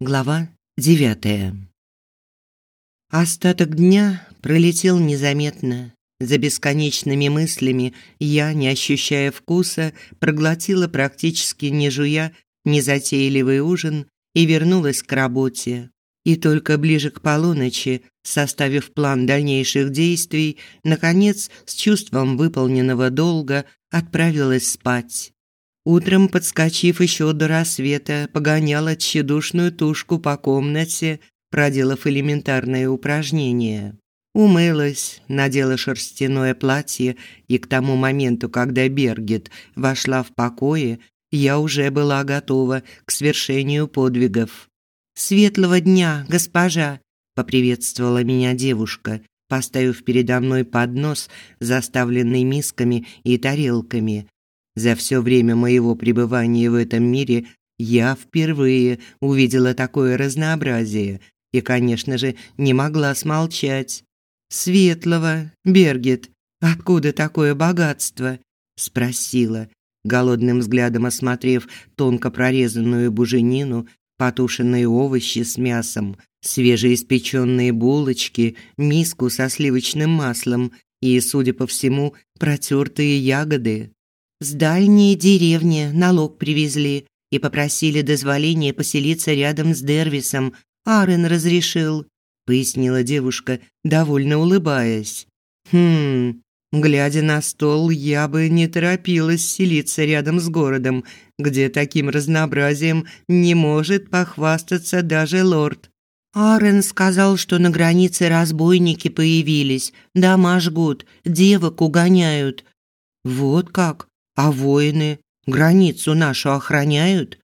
Глава девятая. Остаток дня пролетел незаметно. За бесконечными мыслями я, не ощущая вкуса, проглотила практически не жуя незатейливый ужин и вернулась к работе. И только ближе к полуночи, составив план дальнейших действий, наконец, с чувством выполненного долга, отправилась спать. Утром, подскочив еще до рассвета, погоняла тщедушную тушку по комнате, проделав элементарное упражнение. Умылась, надела шерстяное платье, и к тому моменту, когда Бергет вошла в покое, я уже была готова к свершению подвигов. «Светлого дня, госпожа!» – поприветствовала меня девушка, поставив передо мной поднос, заставленный мисками и тарелками, за все время моего пребывания в этом мире я впервые увидела такое разнообразие и, конечно же, не могла смолчать. «Светлого, Бергет, откуда такое богатство?» – спросила, голодным взглядом осмотрев тонко прорезанную буженину, потушенные овощи с мясом, свежеиспеченные булочки, миску со сливочным маслом и, судя по всему, протертые ягоды. С дальней деревни налог привезли и попросили дозволения поселиться рядом с Дервисом. Арен разрешил, пояснила девушка, довольно улыбаясь. Хм, глядя на стол, я бы не торопилась селиться рядом с городом, где таким разнообразием не может похвастаться даже лорд. Арен сказал, что на границе разбойники появились, дома жгут, девок угоняют. Вот как? А воины границу нашу охраняют?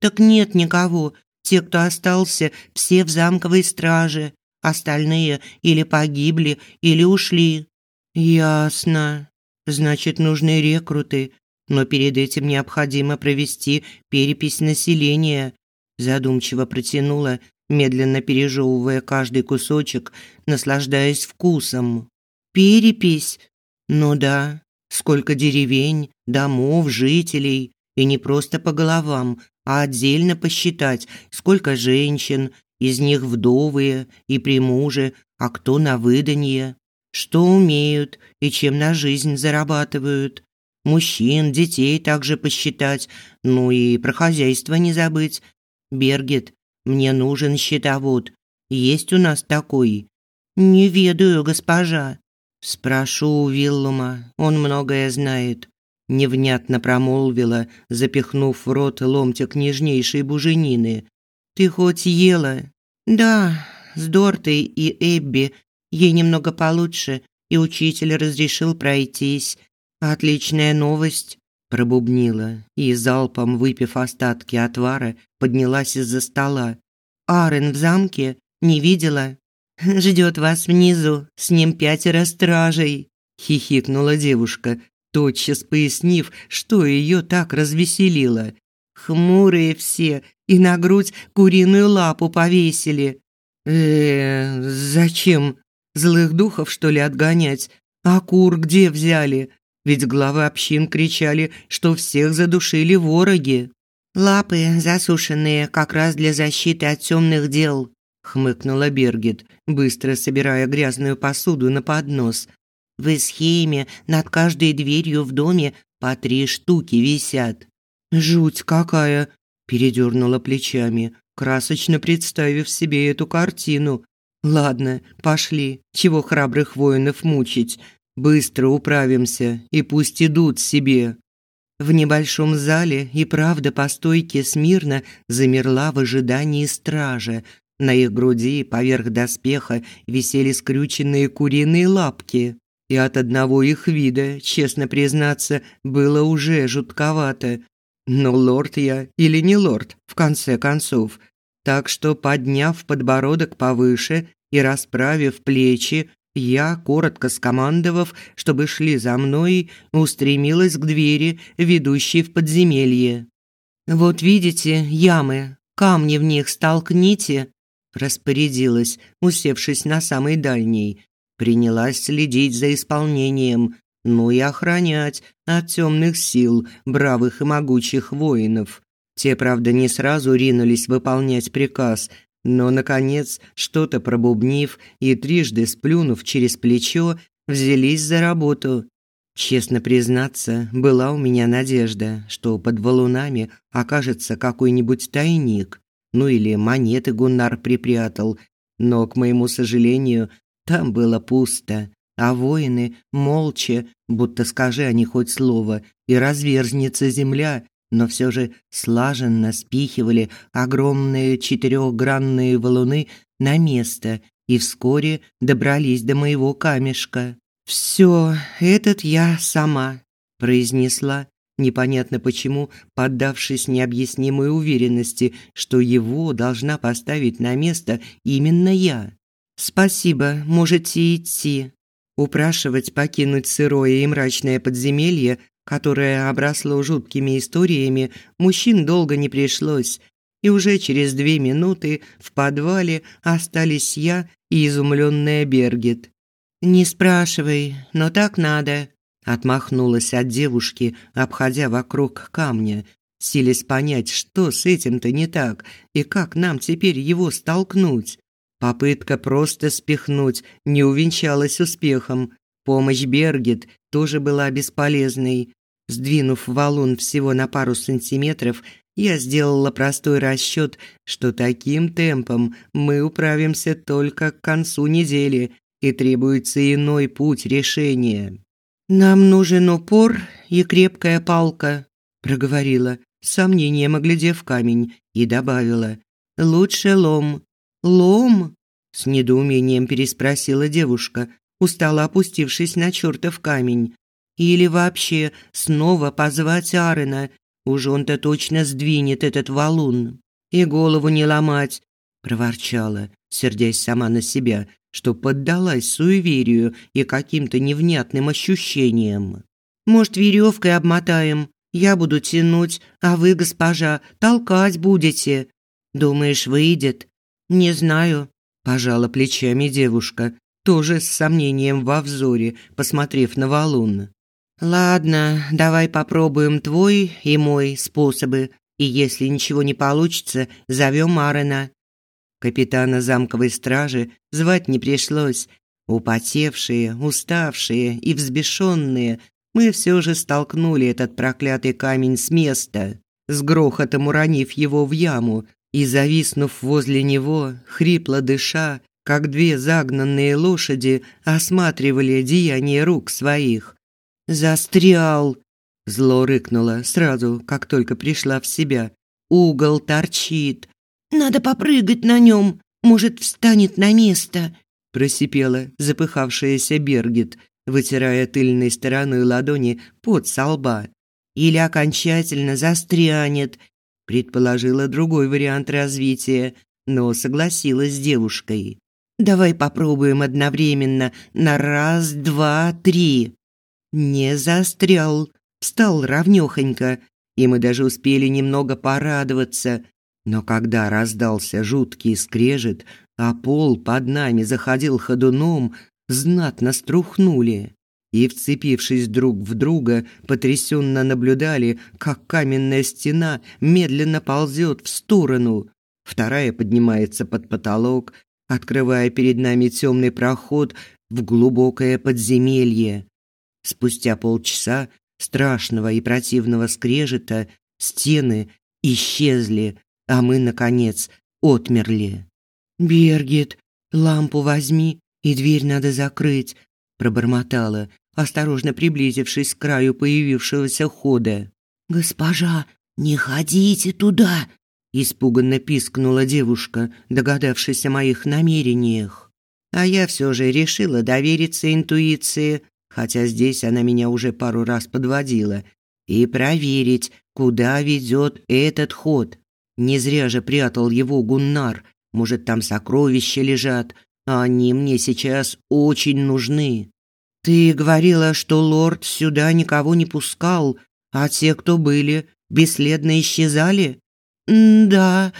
Так нет никого. Те, кто остался, все в замковой страже. Остальные или погибли, или ушли. Ясно. Значит, нужны рекруты, но перед этим необходимо провести перепись населения. Задумчиво протянула, медленно пережевывая каждый кусочек, наслаждаясь вкусом. Перепись? Ну да, Сколько деревень, домов, жителей, и не просто по головам, а отдельно посчитать, сколько женщин, из них вдовые и при муже, а кто на выданье, что умеют и чем на жизнь зарабатывают. Мужчин, детей также посчитать, ну и про хозяйство не забыть. Бергет, мне нужен счетовод. Есть у нас такой? Не ведаю, госпожа. Спрошу у Виллума, он многое знает. Невнятно промолвила, запихнув в рот ломтик нежнейшей буженины. Ты хоть ела? Да, с Дортой и Эбби. Ей немного получше, и учитель разрешил пройтись. Отличная новость, пробубнила и залпом выпив остатки отвара, поднялась из-за стола. Арен в замке не видела. Ждет вас внизу, с ним пятеро стражей», – хихикнула девушка, тотчас пояснив, что ее так развеселило. «Хмурые все и на грудь куриную лапу повесили». «Э, зачем? Злых духов, что ли, отгонять? А кур где взяли? Ведь главы общин кричали, что всех задушили вороги». «Лапы засушенные как раз для защиты от темных дел», хмыкнула Бергит, быстро собирая грязную посуду на поднос. В схеме над каждой дверью в доме по три штуки висят. Жуть какая, передернула плечами, красочно представив себе эту картину. Ладно, пошли. Чего храбрых воинов мучить? Быстро управимся и пусть идут себе. В небольшом зале и правда по стойке смирно замерла в ожидании стража, на их груди поверх доспеха висели скрюченные куриные лапки, и от одного их вида, честно признаться, было уже жутковато. Но лорд я или не лорд, в конце концов. Так что, подняв подбородок повыше и расправив плечи, я, коротко скомандовав, чтобы шли за мной, устремилась к двери, ведущей в подземелье. «Вот видите ямы, камни в них столкните, распорядилась, усевшись на самой дальней. Принялась следить за исполнением, ну и охранять от темных сил бравых и могучих воинов. Те, правда, не сразу ринулись выполнять приказ, но, наконец, что-то пробубнив и трижды сплюнув через плечо, взялись за работу. Честно признаться, была у меня надежда, что под валунами окажется какой-нибудь тайник, ну или монеты Гуннар припрятал, но, к моему сожалению, там было пусто, а воины молча, будто скажи они хоть слово, и разверзнется земля, но все же слаженно спихивали огромные четырехгранные валуны на место и вскоре добрались до моего камешка. «Все, этот я сама», – произнесла, непонятно почему, поддавшись необъяснимой уверенности, что его должна поставить на место именно я. «Спасибо, можете идти». Упрашивать покинуть сырое и мрачное подземелье которое обросло жуткими историями, мужчин долго не пришлось, и уже через две минуты в подвале остались я и изумленная Бергит. «Не спрашивай, но так надо», – отмахнулась от девушки, обходя вокруг камня, силясь понять, что с этим-то не так и как нам теперь его столкнуть. Попытка просто спихнуть не увенчалась успехом. Помощь Бергит тоже была бесполезной. Сдвинув валун всего на пару сантиметров, я сделала простой расчет, что таким темпом мы управимся только к концу недели, и требуется иной путь решения. «Нам нужен упор и крепкая палка», – проговорила, с сомнением оглядев камень, и добавила. «Лучше лом». «Лом?» – с недоумением переспросила девушка, устало опустившись на чертов камень. Или вообще снова позвать Арена. Уж он-то точно сдвинет этот валун. И голову не ломать, проворчала, сердясь сама на себя, что поддалась суеверию и каким-то невнятным ощущениям. Может, веревкой обмотаем? Я буду тянуть, а вы, госпожа, толкать будете. Думаешь, выйдет? Не знаю, пожала плечами девушка, тоже с сомнением во взоре, посмотрев на валун. Ладно, давай попробуем твой и мой способы, и если ничего не получится, зовем Арена. Капитана замковой стражи звать не пришлось. Употевшие, уставшие и взбешенные, мы все же столкнули этот проклятый камень с места, с грохотом уронив его в яму и зависнув возле него, хрипло дыша, как две загнанные лошади осматривали деяния рук своих. «Застрял!» – зло рыкнула сразу, как только пришла в себя. «Угол торчит!» «Надо попрыгать на нем, может, встанет на место!» – просипела запыхавшаяся Бергит, вытирая тыльной стороной ладони под со лба. «Или окончательно застрянет!» – предположила другой вариант развития, но согласилась с девушкой. «Давай попробуем одновременно на раз, два, три!» Не застрял, встал ровнёхонько, и мы даже успели немного порадоваться. Но когда раздался жуткий скрежет, а пол под нами заходил ходуном, знатно струхнули и, вцепившись друг в друга, потрясенно наблюдали, как каменная стена медленно ползет в сторону. Вторая поднимается под потолок, открывая перед нами темный проход в глубокое подземелье. Спустя полчаса страшного и противного скрежета стены исчезли, а мы, наконец, отмерли. «Бергит, лампу возьми, и дверь надо закрыть», пробормотала, осторожно приблизившись к краю появившегося хода. «Госпожа, не ходите туда!» испуганно пискнула девушка, догадавшись о моих намерениях. А я все же решила довериться интуиции хотя здесь она меня уже пару раз подводила, и проверить, куда ведет этот ход. Не зря же прятал его Гуннар. Может, там сокровища лежат, они мне сейчас очень нужны. Ты говорила, что лорд сюда никого не пускал, а те, кто были, бесследно исчезали? да,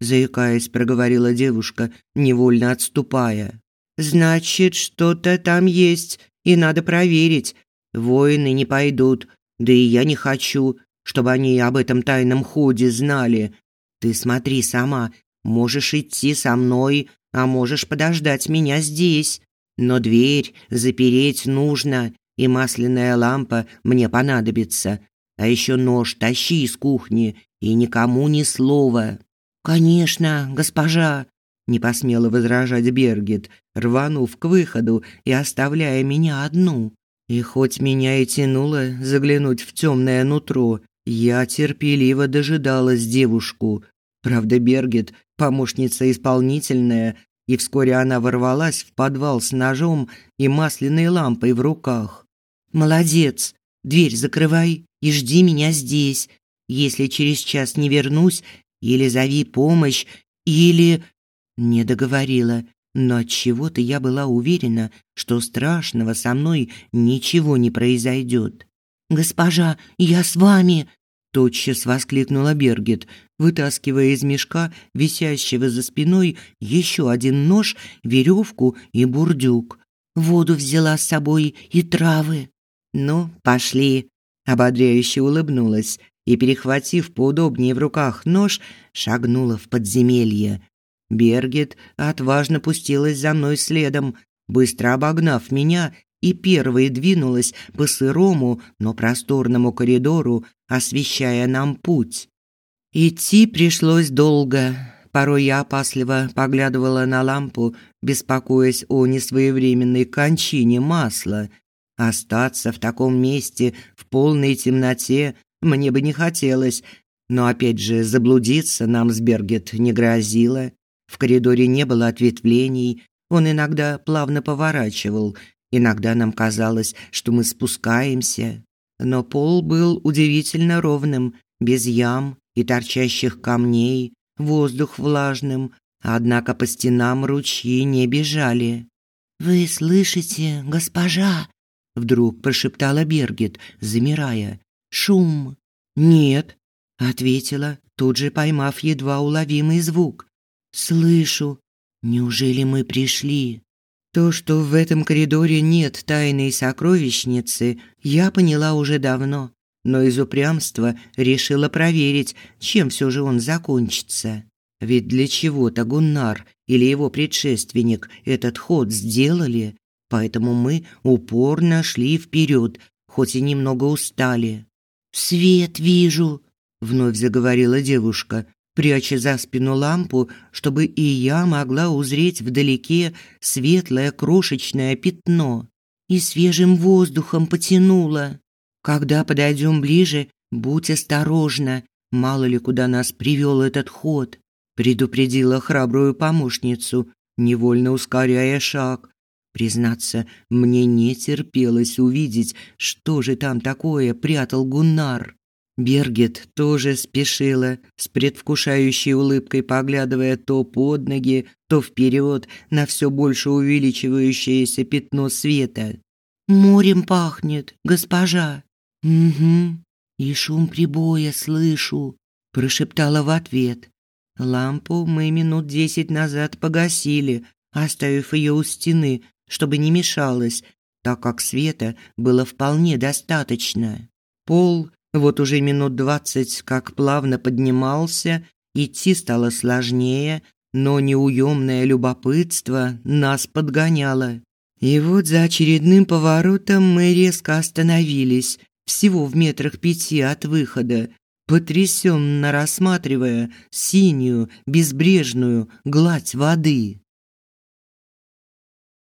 заикаясь, проговорила девушка, невольно отступая. Значит, что-то там есть, и надо проверить. Воины не пойдут, да и я не хочу. чтобы они об этом тайном ходе знали. Ты смотри сама, можешь идти со мной, а можешь подождать меня здесь. Но дверь запереть нужно, и масляная лампа мне понадобится. А еще нож тащи из кухни и никому ни слова. Конечно, госпожа, не посмела возражать Бергит, рванув к выходу и оставляя меня одну. И хоть меня и тянуло заглянуть в темное нутро, я терпеливо дожидалась девушку. Правда, Бергит помощница исполнительная, и вскоре она ворвалась в подвал с ножом и масляной лампой в руках. Молодец. Дверь закрывай и жди меня здесь. Если через час не вернусь, или зови помощь, или не договорила, но от чего-то я была уверена, что страшного со мной ничего не произойдет. Госпожа, я с вами, тотчас воскликнула Бергет, вытаскивая из мешка, висящего за спиной, еще один нож, веревку и бурдюк. Воду взяла с собой и травы. Ну, пошли, ободряюще улыбнулась и перехватив поудобнее в руках нож, шагнула в подземелье. Бергет отважно пустилась за мной следом, быстро обогнав меня и первой двинулась по сырому, но просторному коридору, освещая нам путь. Идти пришлось долго. Порой я опасливо поглядывала на лампу, беспокоясь о несвоевременной кончине масла. Остаться в таком месте в полной темноте мне бы не хотелось, но опять же заблудиться нам с Бергет не грозило. В коридоре не было ответвлений, он иногда плавно поворачивал, иногда нам казалось, что мы спускаемся. Но пол был удивительно ровным, без ям и торчащих камней, воздух влажным, однако по стенам ручьи не бежали. «Вы слышите, госпожа?» Вдруг прошептала Бергит, замирая. «Шум?» «Нет», — ответила, тут же поймав едва уловимый звук. Слышу. Неужели мы пришли? То, что в этом коридоре нет тайной сокровищницы, я поняла уже давно, но из упрямства решила проверить, чем все же он закончится. Ведь для чего-то Гуннар или его предшественник этот ход сделали, поэтому мы упорно шли вперед, хоть и немного устали. «Свет вижу», — вновь заговорила девушка, пряча за спину лампу, чтобы и я могла узреть вдалеке светлое крошечное пятно. И свежим воздухом потянуло. Когда подойдем ближе, будь осторожна, мало ли куда нас привел этот ход, предупредила храбрую помощницу, невольно ускоряя шаг. Признаться, мне не терпелось увидеть, что же там такое прятал Гуннар. Бергет тоже спешила, с предвкушающей улыбкой поглядывая то под ноги, то вперед на все больше увеличивающееся пятно света. «Морем пахнет, госпожа». «Угу, и шум прибоя слышу», – прошептала в ответ. Лампу мы минут десять назад погасили, оставив ее у стены, чтобы не мешалось, так как света было вполне достаточно. Пол вот уже минут двадцать как плавно поднимался, идти стало сложнее, но неуемное любопытство нас подгоняло. И вот за очередным поворотом мы резко остановились, всего в метрах пяти от выхода, потрясенно рассматривая синюю безбрежную гладь воды.